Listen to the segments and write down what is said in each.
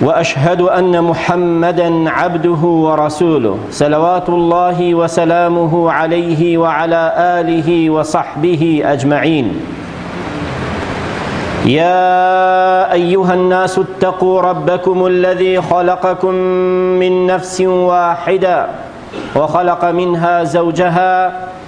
واشهد ان محمدا عبده ورسوله صلوات الله وسلامه عليه وعلى اله وصحبه اجمعين يا ايها الناس اتقوا ربكم الذي خلقكم من نفس واحده وخلق منها زوجها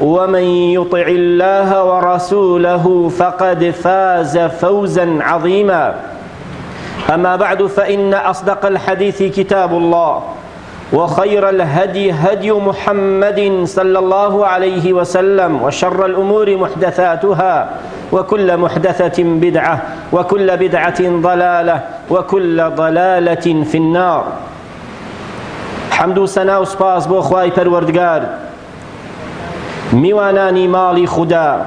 ومن يطع الله ورسوله فقد فاز فوزا عظيما أما بعد فإن أصدق الحديث كتاب الله وخير الهدي هدي محمد صلى الله عليه وسلم وشر الأمور محدثاتها وكل محدثة بدعة وكل بدعة ضلالة وكل ضلالة في النار حمد و سنا و سپاس بۆ خوای پەروەردگار میوانانی ماڵی خودا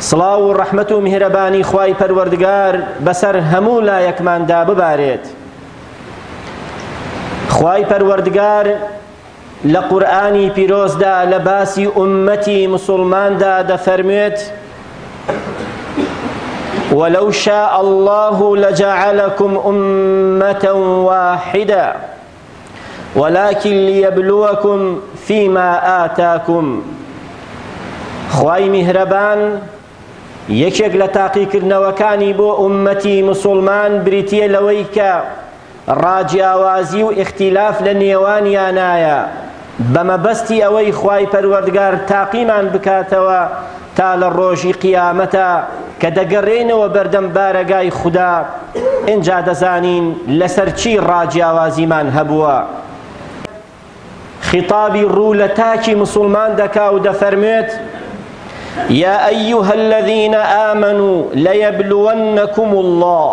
سڵاو و ڕەحمەت و میهرەبانی خوای پەروەردگار بەسەر هەموو لایەکماندا ببارێت خوای پەروەردگار لە قورآانی پیرۆزدا لە باسی ئومەتی مسلماندا دەفەرموێت ولو شاء الله لجعلكم أمة واحدة ولکن لیبلوکم فیما آتاکم خوای میهرەبان یەکێک لە تاقیکردنەوەکانی بۆ ئومەتی مسلمان بریتیە لەوەی کە ڕاجیاوازی و ئختیلاف لە نێوانیانایە بە مەبەستی ئەوەی خوای پەروەردگار تاقیمان بکاتەوە تا لە ڕۆژی قیامەتا کە دەگەرێینەوە بەردەم بارەگای خودا ئینجا دەزانین لەسەر چی ڕاجیاوازیمان هەبووە خطابی ڕوو لە تاکی مسلمان دەکا و دەفەرموێت یا ئەیها الذین آمنوا لەیەبلوەنەکم الله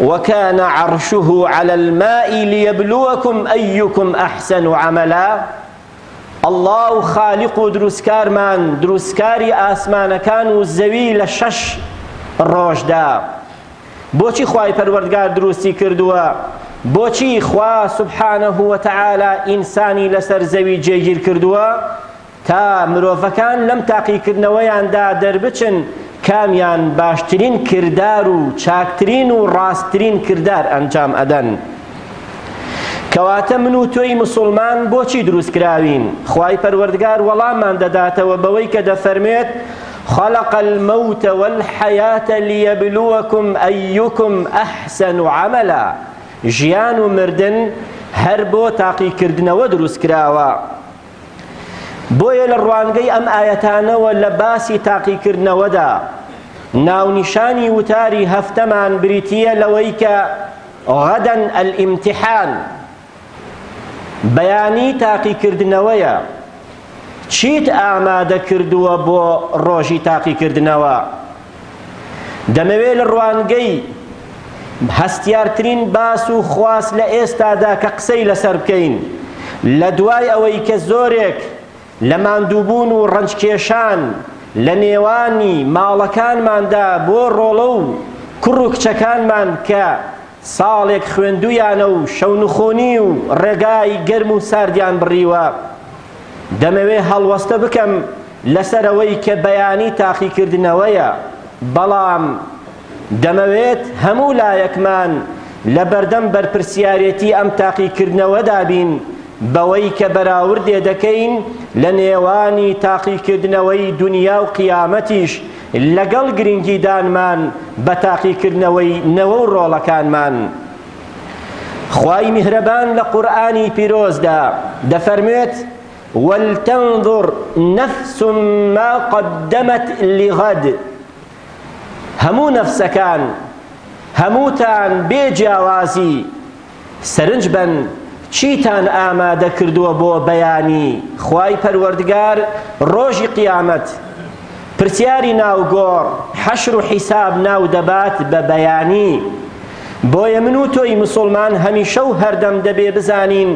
وکان عرشه علی الماء لیبلوکم ایکم احسن عملا اللە و خالق و دروستکارمان دروستکاری ئاسمانەکان و زەوی لە شەش ڕۆژدا بۆچی خوای پەروەردگار دروستی کردووە بۆچی خوا سبحانه وتعالی ئینسانی لەسەر زەوی جێگیر کردووە تا مرۆڤەکان لەم تاقیکردنەوەیاندا دەربچن کامیان باشترین کردار و چاکترین و ڕاستترین کردار ئەنجام ئەدەن. کەواتە من و تۆی مسوڵمان بۆچی دروستکراوین؟ خوای پەروەردگار وەڵاممان دەداتەوە بەوەی کە دەفەرموێت خلق الموت والحیات لیبلوکم ایکم احسن عملا ژیان و مردن هەر بۆ تاقیکردنەوە دروستکراوە. بۆیە لە ڕوانگەی ئەم ئایەتانەوە لە باسی تاقیکردنەوەدا ناونیشانی وتاری هەفتەمان بریتییە لەوەی کە غەدەن ئەلئیمتیحان بەیانی تاقیکردنەوەیە چیت ئامادە کردووە بۆ ڕۆژی تاقیکردنەوە دەمەوێ لە ڕوانگەی هەستیارترین باس و خواست لە ئێستادا کە قسەی لەسەر بکەین لە دوای ئەوەی کە زۆرێک لە ماندووبوون و ڕەنجکێشان لە نێوانی ماڵەکانماندا بۆ ڕۆڵە و کوڕ و کچەکانمان کە ساڵێک خوێندوویانە و شەونخونی و ڕێگای گەرم و ساردیان بڕیوە. دەمەوێ هەڵوەستە بکەم لەسەر ئەوەی کە بەیانی تاقیکردنەوەیە، بەڵام دەمەوێت هەموو لایەکمان لە بەردەم بەرپرسیارێتی ئەم تاقیکردنەوەدا بین بەوەی کە بەراوردێ دەکەین لە نێوانی تاقیکردنەوەی دونیا و قیامەتیش لەگەڵ گرنگیدانمان بە تاقیکردنەوەی نەوە و ڕۆڵەکانمان خوای میهرەبان لە قورئانی پیرۆزدا دەفەرموێت ولتنظر نفس ما قدمت لغد هەموو نەفسەکان هەمووتان بێ جیاوازی سەرنج بەن چیتان ئامادە کردووە بۆ بەیانی خوای پەروەردگار ڕۆژی قیامەت، پرسیاری ناو گۆڕ، حەشر و حیساب ناو دەبات بە بەیانی، بۆیە من و تۆی مسوڵمان هەمیشە و هەردەم دەبێ بزانین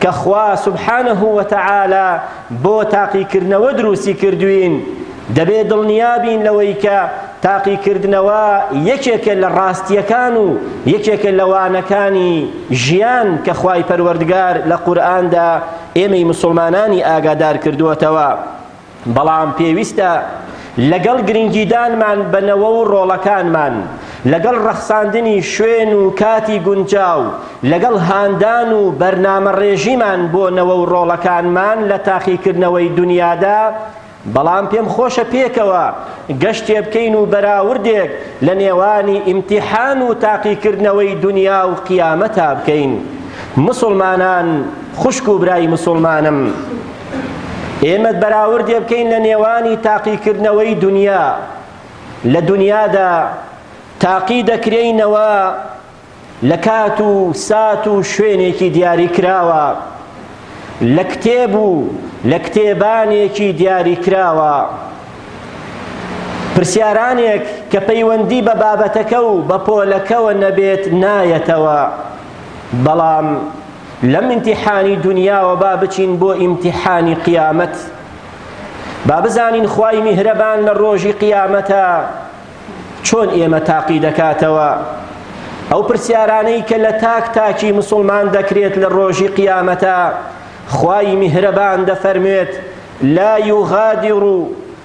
کە خوا سبحانە وتعالی بۆ تاقیکردنەوە دروستی کردووین، دەبێ دڵنیابین لەوەی کە تاقیکردنەوە یەکێکە لە ڕاستییەکان و یەکێکە لە وانەکانی ژیان کە خوای پەروەردگار لە قورئاندا ئێمەی مسوڵمانانی ئاگادار کردووەتەوە. بەڵام پێویستە لەگەڵ گرنگیدانمان بە نەوە و ڕۆڵەکانمان، لەگەڵ ڕەخساندنی شوێن و کاتی گونجاو، لەگەڵ هاندان و بەرنامەڕێژیمان بۆ نەوە و ڕۆڵەکانمان لە تاقیکردنەوەی دونیادا، بەڵام پێم خۆشە پێکەوە گەشتێ بکەین و بەراوردێک لە نێوانی ئیمتیحان و تاقیکردنەوەی دونیا و قیامەتا بکەین. موسوڵمانان، خوشک و برای موسوڵمانم! ئێمە بەراوردێ بکەین لە نێوانی تاقیکردنەوەی دنیا لە دنیادا تاقی دەکرێینەوە لە کات و سات و شوێنێکی دیاری کراوە لە کتێب و لە کتێبانێکی دیاری کراوە پرسیارانێک کە پەیوەندی بە بابەتەکە و بە پۆلەکەوە نەبێت نایەتەوە بەڵام لەم ئیمتیحانی دنیاوە با بچین بۆ ئیمتیحانی قیامەت با بزانین خوای میهرەبان لە ڕۆژی قیامەتە چۆن ئێمە تاقی دەکاتەوە ئەو پرسیارانەی کە لە تاک تاکی مسلمان دەکرێت لە ڕۆژی قیامەتە خوای میهرەبان دەفەرموێت لا یغادر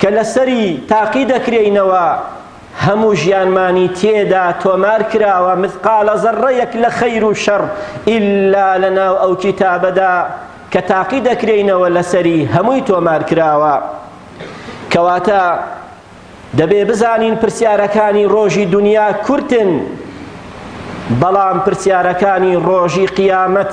کە لەسەری تاقی دەکرێینەوە هەموو ژیانمانی تێدا تۆمار کراوە مثقال ذرەیەک لە خەیر و شەڕ ئیلا لەناو ئەو کیتابەدا کە تاقی دەکرێینەوە لەسەری هەمووی تۆمار کراوە کەواتە دەبێ بزانین پرسیارەکانی ڕۆژی دنیا کورتن بەڵام پرسیارەکانی ڕۆژی قیامەت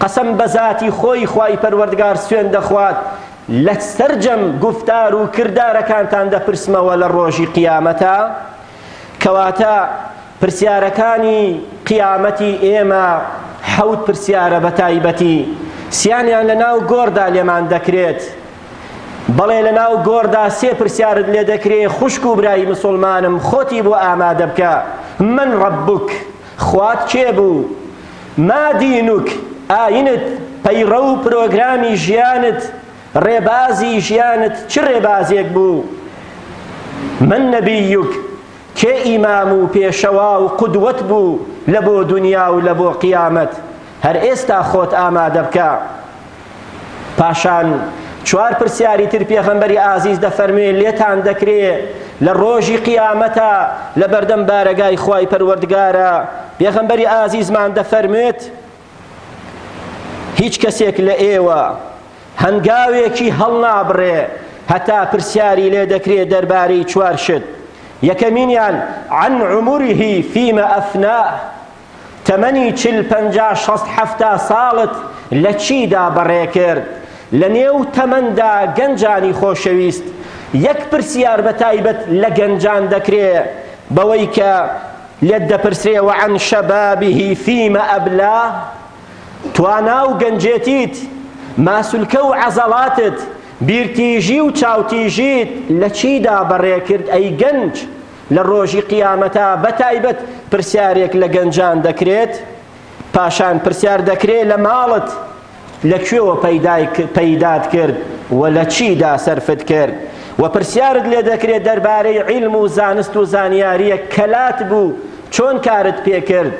قەسەم بە زاتی خۆی خوای پەروەردگار سوێند دەخوات لە سەرجەم گوفتار و کردارەکانتان دەپرسمەوە لە ڕۆژی قیامەتا کەواتە پرسیارەکانی قیامەتی ئێمە حەوت پرسیارە بە تایبەتی سیانیان لە ناو گۆڕدا لێمان دەکرێت بەڵێ لە ناو گۆڕدا سێ پرسیارت لێ دەکرێ خوشک و برای مسلمانم خۆتی بۆ ئامادە بکە من ڕبک خوات کێ بوو ما دینک، ئاینت، پەیڕەو پرۆگرامی ژیانت، ڕێبازی ژیانت چ ڕێبازێک بوو؟ من نبیک، کێ ئیمام و پێشەوا و قودوەت بوو لە بۆ دونیا و لە بۆ قیامەت؟ هەر ئێستا خۆت ئامادە بکە. پاشان چوار پرسیاری تر پێغەمبەری ئازیز دەفەرموێ لێتان دەکرێ لە ڕۆژی قیامەتە لە بەردەم بارەگای خوای پەروەردگارە پێغەمبەری ئازیزمان دەفەرموێت هیچ کەسێک لە ئێوە هەنگاوێکی هەڵنابڕێ هەتا پرسیاری لێ دەکرێ دەربارەی چوار شت یەکەمینیان عن عمره فيما أفناه تەمەنی چل پەنجا شەست حەفتا ساڵت لە چیدا بەڕێ کرد؟ لە نێو تەمەندا گەنجانی خۆشەویست یەک پرسیار بە تایبەت لە گەنجان دەکرێ بەوەی کە لێت دەپرسرێ وعن شبابه فیم ابلا توانا و گەنجێتیت ماسولکە و عەزەڵاتت بیرتیژی و چاوتیژیت لە چیدا بەڕێ کرد ئەی گەنج؟ لە ڕۆژی قیامەتا بەتایبەت پرسیارێک لە گەنجان دەکرێت پاشان پرسیار دەکرێت لە ماڵت لە کوێوە پەیدات کرد و لە چیدا سەرفت کرد و پرسیارت لێ دەکرێت دەربارەی عیلم و زانست و زانیاریە کەلات بوو چۆن کارت پێکرد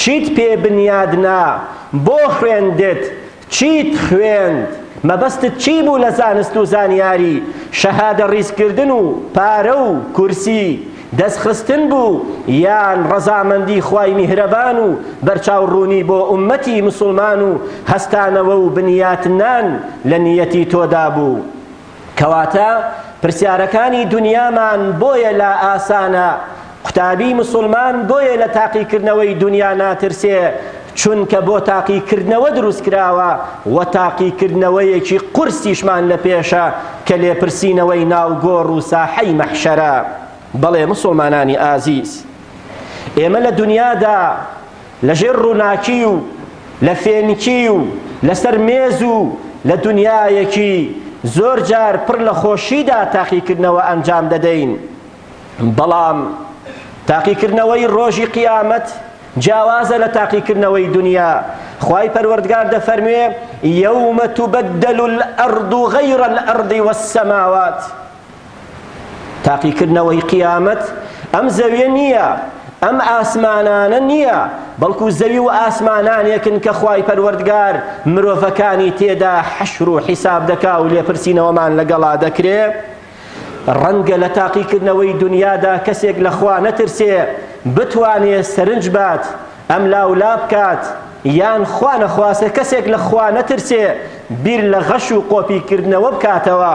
چیت پێ بنیادنا بۆ خوێندت چیت خوێند؟ مەبەستت چی بوو لە زانست و زانیاری؟ شەهادە ڕیزکردن و پارە و کورسی دەست خستن بوو یان ڕەزامەندی خوای میهرەبان و بەرچاو ڕوونی بۆ ئوممەتی مسوڵمان و هەستانەوە و بنیاتنان لە نیەتی تۆدا بوو؟ کەواتە پرسیارەکانی دونیامان بۆیە لا ئاسانە قوتابی مسلمان بۆیە لە تاقیکردنەوەی دونیا ناترسێ چونکە بۆ تاقیکردنەوە دروست کراوە و تاقیکردنەوەیەکی قورسیشمان لە پێشە کە لێپرسینەوەی ناوگۆڕ و ساحەی مەحشەرە بەڵێ مسلمانانی ئازیز ئێمە لە دونیادا لە ژێر ڕووناکی و لە فێنکی و لە سەر مێز و لە دونیایەکی زۆر جار پڕ لە خۆشیدا تاقیکردنەوە ئەنجام دەدەین بەڵام تاقیکردنەوەی ڕۆژی قیامەت جیاوازە لە تاقیکردنەوەی دنیا خوای پەروەردگار دەفەرموێ یومە تبدل الارض غیر الارض والسماوات تاقیکردنەوەی قیامەت ئەم زەویە نییە، ئەم ئاسمانانە نییە، بەڵکو زەوی و ئاسمانانێکن کە خوای پەروەردگار مرۆڤەکانی تێدا حەشر و حیساب دەکا و لێپرسینەوەمان لەگەڵا دەکرێ. ڕەنگە لە تاقیکردنەوەی دونیادا کەسێک لە خوا نەترسێ بتوانێ سەرنج بات، ئەم لا و لا بکات، یان خوا نەخواستە کەسێک لە خوا نەترسێ بیر لە غەش و قۆپیکردنەوە بکاتەوە.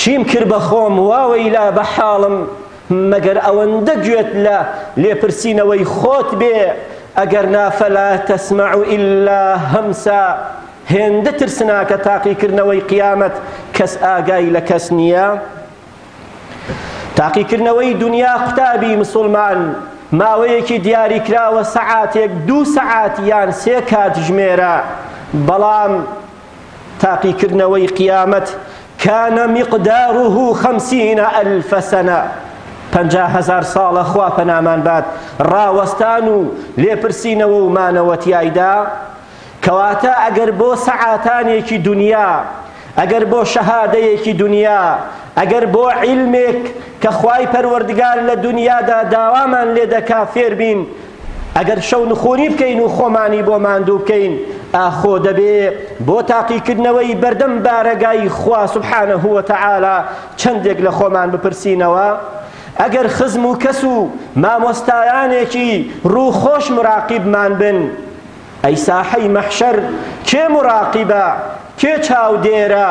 چیم کرد بە خۆم واوەیلا بە حاڵم مەگەر ئەوەندە گوێت لە لێپرسینەوەی خۆت بێ ئەگەر نا فلا تسمع الا همسا هێندە ترسناکە تاقیکردنەوەی قیامەت کەس ئاگای لە کەس نییە تاقیکردنەوەی دنیا قوتابی مسوڵمان ماوەیەکی دیاریکراوە سەعاتێک دوو سەعات یان سێ کاتژمێرە بەڵام تاقیکردنەوەی قیامەت کان مقداره خمسین الف سنە پەنجا هەزار ساڵە خوا پەنامان بات ڕاوەستان و لێپرسینەوە و مانەوە تیایدا کەواتە ئەگەر بۆ سەعاتانێکی دنیا ئەگەر بۆ شەهادەیەکی دنیا ئەگەر بۆ عیلمێک کە خوای پەروەردگار لە دنیادا داوامان لێ دەکا فێربین ئەگەر شەو نخونی بکەین و خۆمانی بۆ ماندوو بکەین ئاخۆ دەبێ بۆ تاقیکردنەوەی بەردەم بارەگای خوا سبحانه وتعالی چەندێک لە خۆمان بپرسینەوە ئەگەر خزم و کەس و مامۆستایانێکی ڕووخۆش مراقیبمان بن ئەی ساحەی مەحشەر کێ مراقیبە کێ چاودێرە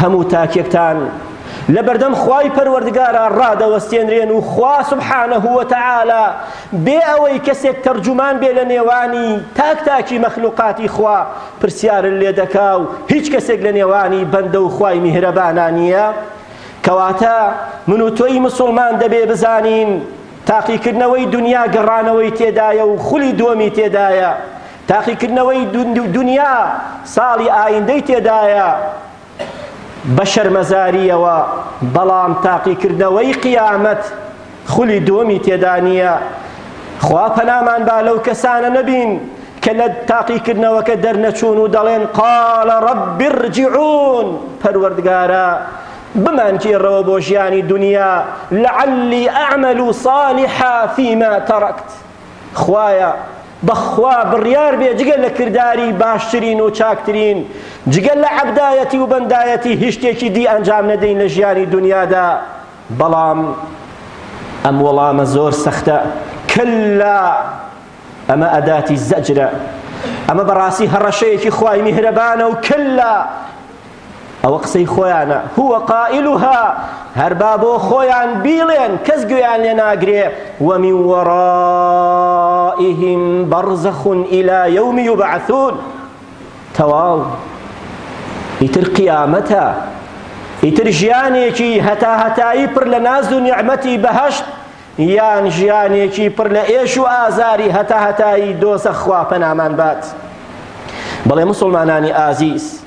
هەموو تاکێکتان لە بەردەم خوای پەروەردگارا ڕادەوەستێنرێن و خوا سبحانه وتعالی بێ ئەوەی کەسێک تەرجومان بێ لە نێوانی تاک تاکی مەخلوقاتی خوا پرسیارن لێ دەکا و هیچ کەسێک لە نێوانی بەندە و خوای میهرەبانا نییە کەواتە من و تۆی مسلمان دەبێ بزانین تاقیکردنەوەی دنیا گەڕانەوەی تێدایە و خولی دووەمی تێدایە تاقیکردنەوەی دونیا ساڵی ئایندەی تێدایە بە شەرمەزارییەوە، بەڵام تاقیکردنەوەی قیامەت خولی دووەمی تێدا نییە. خوا پەنامان با لەو کەسانە نەبین کە لە تاقیکردنەوەکە دەرنەچوون و دەڵێن قال رب ارجعون پەروەردگارە بمانگێڕەوە بۆ ژیانی دونیا لعلی اعمل صالحا فیما ترکت خوایە بەخوا بڕیار بێ جگە لە کرداری باشترین و چاکترین جگە لە عەبدایەتی و بەندایەتی هیچ شتێکی دی ئەنجام نەدەین لە ژیانی دونیادا بەڵام ئەم وەڵامە زۆر سەختە کەللا ئەمە ئەداتی زەجرە ئەمە بەڕاستی هەڕەشەیەکی خوای میهرەبانە و کەللا ئەوە قسەی خۆیانە هو قائلها هەر با بۆ خۆیان بیڵێن کەس گوێیان لێ ناگرێ ومن ورائهم برزخ الى يوم يبعثون تەواو ئیتر قیامەتە ئیتر ژیانێکی هەتا هەتایی پڕ لە ناز و نیعمەتی بەهەشت یان ژیانێکی پڕ لە ئێش و ئازاری هەتا هەتایی دۆزەخ خوا پەنامان بات بەڵێ مسلمانانی ئازیز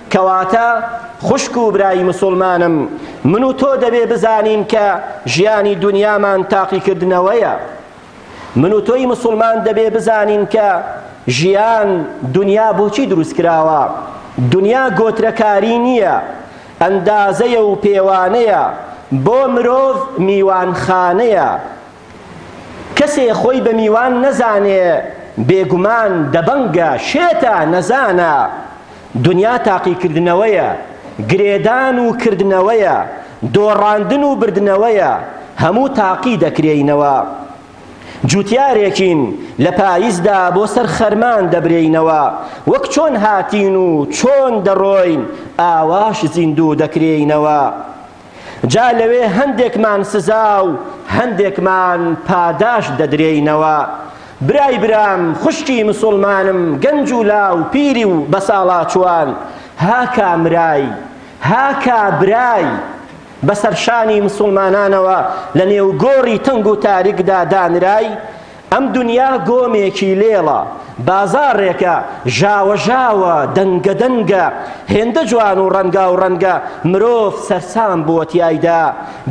کەواتە خوشک و برای مسوڵمانم من و تۆ دەبێ بزانین کە ژیانی دونیامان تاقیکردنەوەیە من و تۆی مسوڵمان دەبێ بزانین کە ژیان دونیا بۆچی دروست کراوە دونیا گۆترەکاری نییە ئەندازەیە و پێوانەیە بۆ مرۆڤ میوانخانەیە کەسێ خۆی بە میوان نەزانێ بێگومان دەبەنگە، شێتە، نەزانە. دنیا تاقیکردنەوەیە، گرێدان و کردنەوەیە، دۆڕاندن و بردنەوەیە، هەموو تاقی دەکرێینەوە. جووتیارێکین، لە پایزدا بۆ سەر خەرمان دەبرێینەوە، وەک چۆن هاتین و چۆن دەڕۆین ئاواش زیندوو دەکرێینەوە. جا لەوێ هەندێکمان سزا و هەندێکمان پاداشت دەدرێینەوە. برای برام، خوشکی مسوڵمانم، گەنج و لاو، پیری و بەساڵاچووان، ها کامرای، ها کابرای، بەسەر شانی مسوڵمانانەوە لەنێو گۆڕی تەنگ و تاریکدا دانرای، ئەم دونیا گۆمێکی لێڵە، بازاڕێکە ژاوەژاوە، دەنگەدەنگە، هێندە جوان و ڕەنگاوڕەنگە، مرۆڤ سەرسام بووە تیایدا،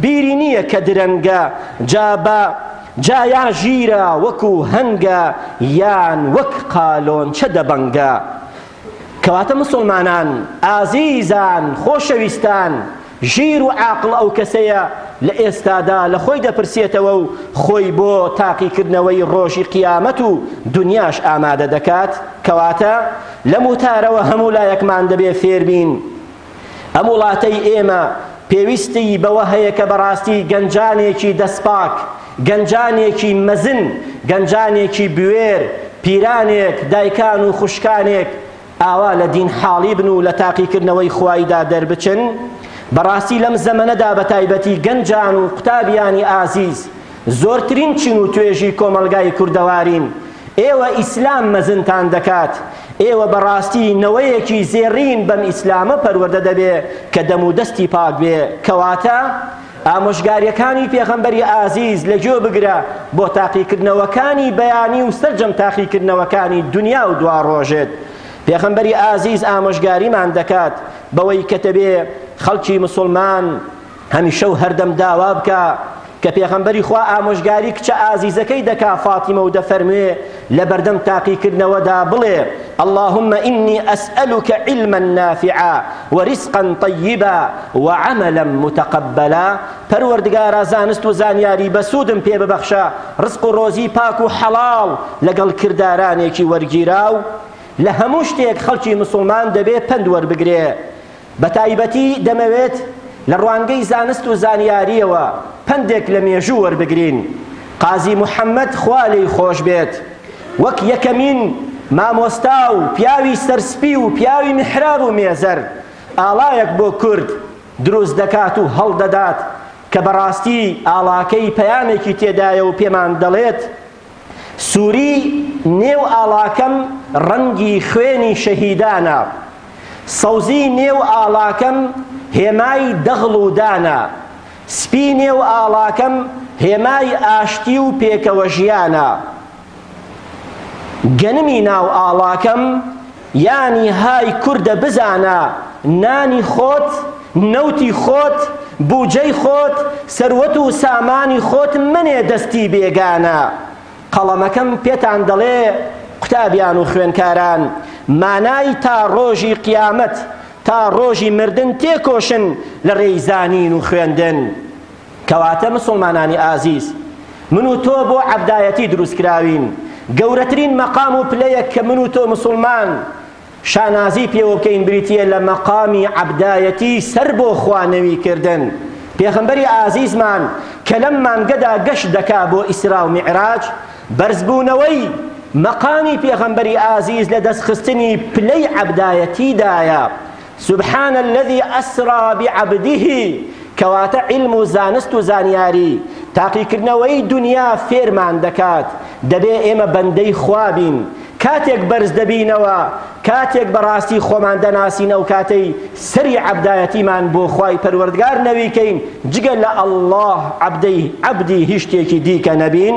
بیری نییە کە درەنگە، جا بە جا یا ژیرە وەکو هەنگە، یان وەک قالۆنچە دەبەنگە. کەواتە مسوڵمانان ئازیزان خۆشەویستان ژیر و عاقڵ ئەو کەسەیە لە ئێستادا لە خۆی دەپرسێتەوە و خۆی بۆ تاقیکردنەوەی ڕۆژی قیامەت و دونیاش ئامادە دەکات کەواتە لەم وتارەوە هەموو لایەکمان دەبێ فێربین ئەم وڵاتەی ئێمە پێویستی بەوە هەیە کە بەڕاستی گەنجانێکی دەستپاک، گەنجانێکی مەزن، گەنجانێکی بوێر، پیرانێک، دایکان و خوشکانێک ئاوا لە دین حاڵی بن و لە تاقیکردنەوەی خوایدا دەربچن. بەڕاستی لەم زەمەنەدا بەتایبەتی گەنجان و قوتابیانی ئازیز، زۆرترین چین و توێژی کۆمەڵگای کوردەوارین، ئێوە ئیسلام مەزنتان دەکات، ئێوە بەڕاستی نەوەیەکی زێڕین بەم ئیسلامە پەروەردە دەبێ کە دەم و دەستی پاک بێ، کەواتە ئامۆژگاریەکانی پێغەمبەری ئازیز لە گوێ بگرە بۆ تاقیکردنەوەکانی بەیانی و سەرجەم تاقیکردنەوەکانی دونیا و دواڕۆژت، پێغەمبەری ئازیز ئامۆژگاریمان دەکات بەوەی کە دەبێ خەڵکی مسوڵمان. هەمیشە و هەردەم داوا بکە کە پێغەمبەری خوا ئامۆژگاری کچە ئازیزەکەی دەکا فاتیمە و دەفەرموێ لە بەردەم تاقیکردنەوەدا بڵێ اللهم انی اسئلک علما نافعا ورزقا طیبا وعملا متقبلا پەروەردگارا زانست و زانیاری بەسوودم پێ ببەخشە ڕزق و ڕۆزی پاک و حەڵاڵ لەگەڵ کردارانێکی وەرگیراو لە هەموو شتێک خەڵکی مسوڵمان دەبێ پەند وەربگرێ بەتایبەتی دەمەوێت لە ڕوانگەی زانست و زانیارییەوە پەندێک لە مێژوو وەربگرین. قازی محەممەد خوا لێی خۆش بێت وەک یەکەمین مامۆستا و پیاوی سەرسپی و پیاوی میحراب و مێزەر، ئاڵایەک بۆ کورد دروست دەکات و هەڵدەدات کە بەڕاستی ئاڵاکەی پەیامێکی تێدایە و پێمان دەڵێت، سووری نێو ئاڵاکەم ڕەنگی خوێنی شەهیدانە، سەوزی نێو ئاڵاکەم هێمای دەغڵ و دانە، سپی نێو ئاڵاکەم هێمای ئاشتی و پێکەوەژیانە، گەنمی ناو ئاڵاکەم، یانی های کوردە بزانە نانی خۆت نەوتی خۆت بوجەی خۆت سەروەت و سامانی خۆت منێ دەستی بێگانە قەڵەمەکەم پێتان دەڵێ قوتابیان و خوێنکاران مانای تا ڕۆژی قیامەت تا ڕۆژی مردن تێکۆشن لە ڕێی زانین و خوێندن. کەواتە مسوڵمانانی ئازیز من و تۆ بۆ عەبدایەتی دروست کراوین، گەورەترین مەقام و پلەیەک کە من و تۆ مسوڵمان شانازی پێوە بکەین بریتییە لە مەقامی عەبدایەتی سەر بۆ خوا نەوی کردن، پێغەمبەری ئازیزمان کە لەم مانگەدا گەشت دەکا بۆ ئیسرا و میعراج بەرز بوونەوەی مەقامی پێغەمبەری ئازیز لە دەست خستنی پلەی عەبدایەتی دایە، سبحان الذی اسری بعبده کەواتە عیلم و زانست و زانیاری تاقیکردنەوەی دونیا فێرمان دەکات دەبێ ئێمە بەندەی خوا بین کاتێک بەرز دەبینەوە کاتێک بەڕاستی خۆمان دەناسین ئەو کاتەی سەری عەبدایەتیمان بۆ خوای پەروەردگار نەوی کەین جگە لە اللە عەبدەی عەبدی هیچ شتێکی دیکە نەبین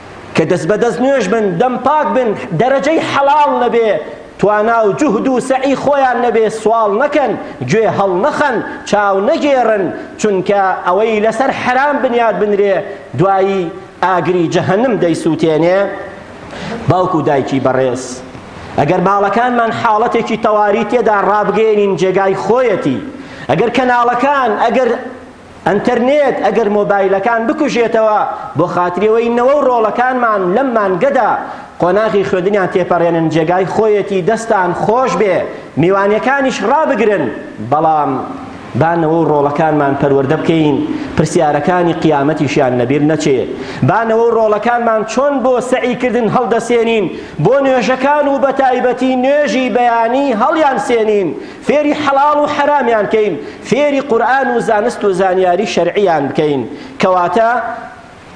کە دەست بە دەست نوێژ بن دەم پاک بن دەرەجەی حەڵاڵ نەبێ توانا و جوهد و سەعی خۆیان نەبێ سواڵ نەکەن گوێ هەڵنەخەن چاو نەگێڕن چونکە ئەوەی لەسەر حەرام بنیات بنرێ دوایی ئاگری جەهەنم دەیسووتێنێ باوک و دایکی بەڕێز ئەگەر ماڵەکانمان حاڵەتێکی تەواری تێدا ڕابگەێنین جێگای خۆیەتی ئەگەر کەناڵەکان ئەگەر ئەنتەرنێت ئەگەر مۆبایلەکان بکوژێتەوە بۆ خاتری ئەوەی نەوە و ڕۆڵەکانمان لەم مانگەدا قۆناغی خوێندنیان تێپەڕێنن جێگای خۆیەتی دەستان خۆش بێ میوانەکانیش ڕابگرن بەڵام با نەوە و ڕۆڵەکانمان پەروەردە بکەین پرسیارەکانی قیامەتیشیان لەبیر نەچێ با نەوە و ڕۆڵەکانمان چۆن بۆ سەعی کردن هەڵدەسێنین بۆ نوێژەکان و بەتایبەتی نوێژی بەیانی هەڵیان سێنین فێری حەڵاڵ و حەرامیان کەین، فێری قورئان و زانست و زانیاری شەرعییان بکەین. کەواتە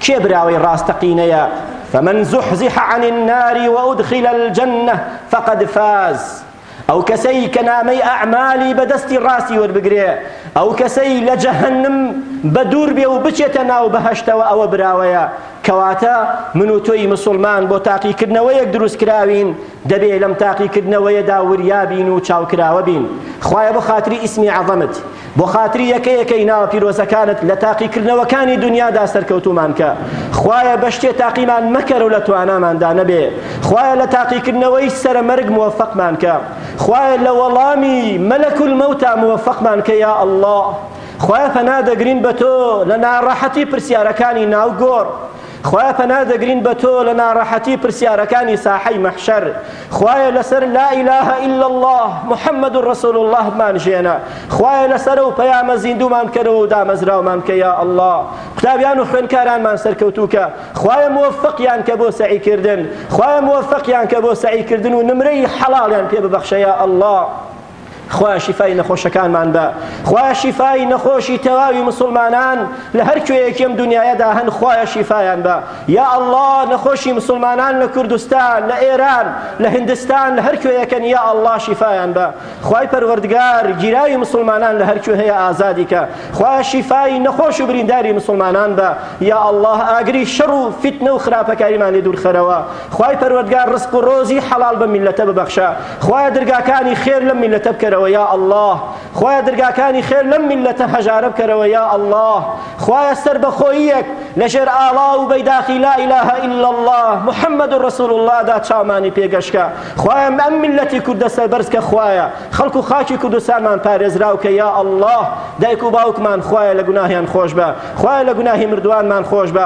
کێ براوەی ڕاستەقینەیە، فمن زحزح عن النار وادخل الجنە فقد فاز، ئەو کەسەی کە نامەی ئەعمالی بە دەستی ڕاستی وەربگرێ، ئەو کەسەی لە جەهەنم بە دوور بێ و بچێتە ناو بەهەشتەوە ئەوە براوەیە. کەواتە من و تۆی مسوڵمان بۆ تاقیکردنەوەیەک دروست کراوین دەبێ لەم تاقیکردنەوەیەدا وریا بین و چاوکراوە بین. خوایە بۆ خاتری ئیسمی عەزەمت، بۆ خاتری یەکە یەکەی ناوە پیرۆزەکانت لە تاقیکردنەوەکانی دونیادا سەرکەوتوومان کە. خوایە بە شتێ تاقیمان مەکەر و لە تواناماندا نەبێ. خوایە لە تاقیکردنەوەی سەرە مەرگ موەفەقمان کە. خوایە لە وەڵامی، ملک الموتی، موەفەقمان کە یا اللە. خوایە پەنا دەگرین بە تۆ لە ناڕەحەتی پرسیارەکانی ناو گۆڕ. خوایە پەنا دەگرین بە تۆ لە ناڕەحەتی پرسیارەکانی ساحەی مەحشەر خوایە لەسەر لا اله الا الله محمد رسول الله مان ژێنە خوایە لەسەر ئەو پەیامە زیندومان کەرەوە و دامەزراومان کە یا اللە قوتابیان و خوێنکارانمان سەرکەوتوکە خوایە موفقیان کە بۆ سەعی کردن خوایە موفقیان کە بۆ سەعی کردن و نمرەی حەڵاڵیان پێ ببەخشە یا اللە خوایە شیفای نەخۆشەکانمان بە خوایە شیفای نەخۆشی تەواوی مسلمانان لە هەر کوێیەکی ئەم دنیایەدا هەن خوایە شیفایان بە یا ئەڵڵا نەخۆشی مسلمانان لە کوردستان لە ئێران لە هندستان لە هەر کوێیەکەن یا ئەڵڵا شیفایان بە خوای پەروەردگار گیراوی مسلمانان لە هەر کوێ هەیە ئازادی کە خوایە شیفای نەخۆش و برینداری مسلمانان بە یا ئەڵڵا ئاگری شەڕ و فیتنە و خراپەکاریمان لێ دوورخەرەوە خوای پەروەردگار ڕزق و ڕۆزی حەڵاڵ بەم میللەتە ببەخشە خوایە درگاکانی خێر لەم میللەتە بکەرەوە یا اللە خوایە درگاکانی خێر لەم میللەتە هەژارە بکەرەوە یا اللە خوایە سەربەخۆییەک لەژێر ئاڵا و بەیداخی لا ئیلە ئیلا اللە محمد رسول اللە دا چاومانی پێگەشکە خوایە ئەم میللەتی کوردە سەربەرز کە خوایە خەڵک و خاکی کوردستانمان پارێزراو کە یا اللە دایک و باوکمان خوایە لە گوناهیان خۆش بە خوایە لە گوناهی مردوانمان خۆش بە